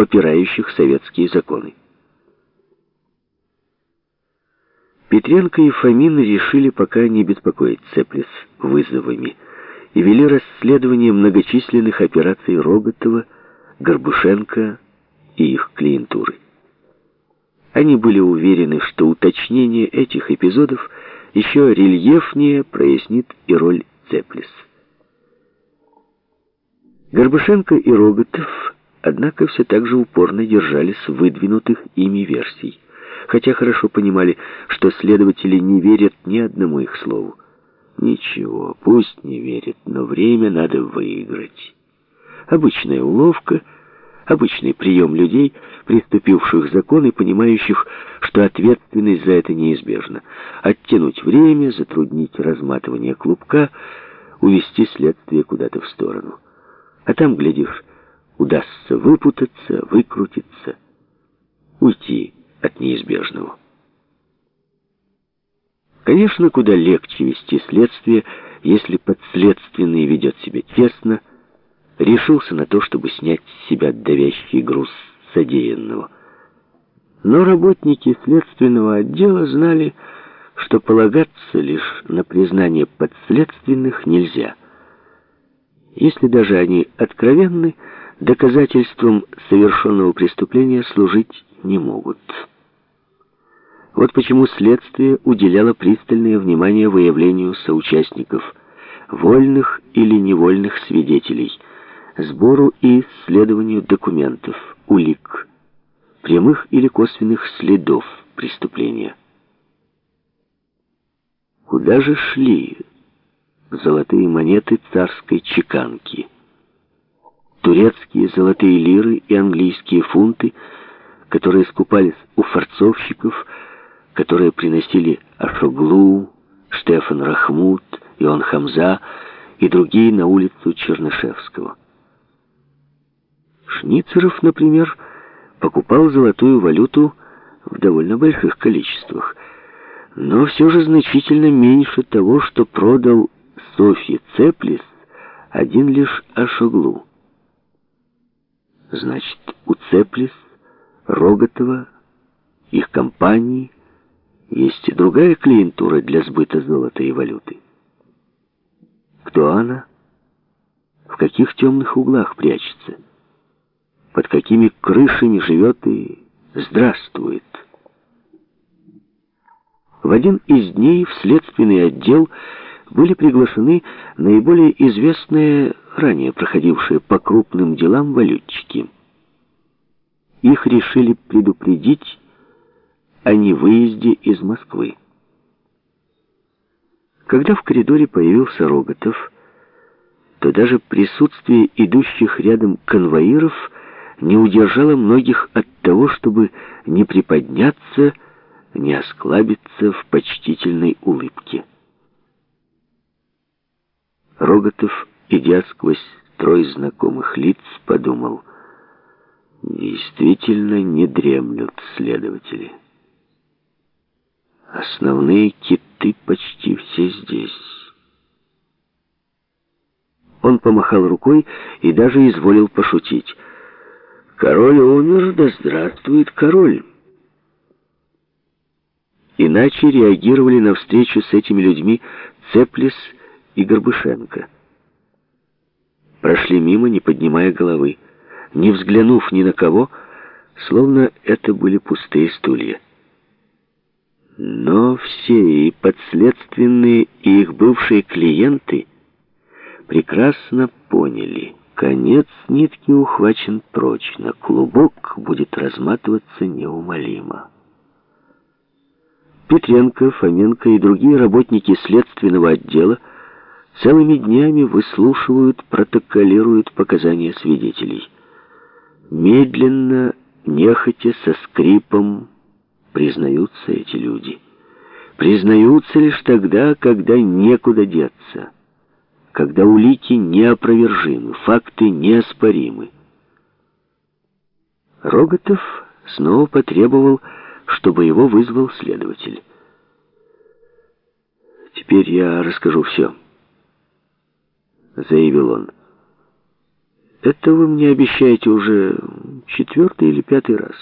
попирающих советские законы. Петренко и Фомин решили пока не беспокоить Цеплис вызовами и вели расследование многочисленных операций Роготова, Горбушенко и их клиентуры. Они были уверены, что уточнение этих эпизодов еще рельефнее прояснит и роль Цеплис. Горбушенко и Роготов, однако, все так же упорно держались выдвинутых ими версий хотя хорошо понимали, что следователи не верят ни одному их слову. Ничего, пусть не верят, но время надо выиграть. Обычная уловка, обычный прием людей, приступивших закон и понимающих, что ответственность за это неизбежна. Оттянуть время, затруднить разматывание клубка, увести следствие куда-то в сторону. А там, глядишь, удастся выпутаться, выкрутиться, уйти от неизбежного. Конечно, куда легче вести следствие, если подследственный ведет себя честно, решился на то, чтобы снять с себя давящий груз содеянного. Но работники следственного отдела знали, что полагаться лишь на признание подследственных нельзя. Если даже они откровенны, доказательством совершенного преступления служить не могут. Вот почему следствие уделяло пристальное внимание выявлению соучастников, вольных или невольных свидетелей, сбору и исследованию документов, улик, прямых или косвенных следов преступления. Куда же шли золотые монеты царской чеканки? Турецкие золотые лиры и английские фунты, которые скупались у форцовщиков – которые приносили Ашоглу, Штефан Рахмут, Ион Хамза и другие на улицу Чернышевского. Шницеров, например, покупал золотую валюту в довольно больших количествах, но все же значительно меньше того, что продал Софье Цеплис один лишь Ашоглу. Значит, у Цеплис, Роготова, их компании – есть и другая клиентура для сбыта золота и валюты. Кто она? В каких темных углах прячется? Под какими крышами живет и здравствует? В один из дней в следственный отдел были приглашены наиболее известные, ранее проходившие по крупным делам валютчики. Их решили предупредить о невыезде из Москвы. Когда в коридоре появился Роготов, то даже присутствие идущих рядом конвоиров не удержало многих от того, чтобы не приподняться, не осклабиться в почтительной улыбке. Роготов, идя сквозь строй знакомых лиц, подумал, действительно не дремлют следователи. Основные киты почти все здесь. Он помахал рукой и даже изволил пошутить. «Король умер, да здравствует король!» Иначе реагировали на встречу с этими людьми Цеплис и Горбышенко. Прошли мимо, не поднимая головы, не взглянув ни на кого, словно это были пустые стулья. Но все, и подследственные, и их бывшие клиенты, прекрасно поняли, конец нитки ухвачен прочно, клубок будет разматываться неумолимо. Петренко, Фоменко и другие работники следственного отдела целыми днями выслушивают, протоколируют показания свидетелей. Медленно, нехотя, со скрипом, признаются эти люди. Признаются лишь тогда, когда некуда деться, когда улики неопровержимы, факты неоспоримы. Роготов снова потребовал, чтобы его вызвал следователь. «Теперь я расскажу все», — заявил он. Это вы мне обещаете уже четвертый или пятый раз.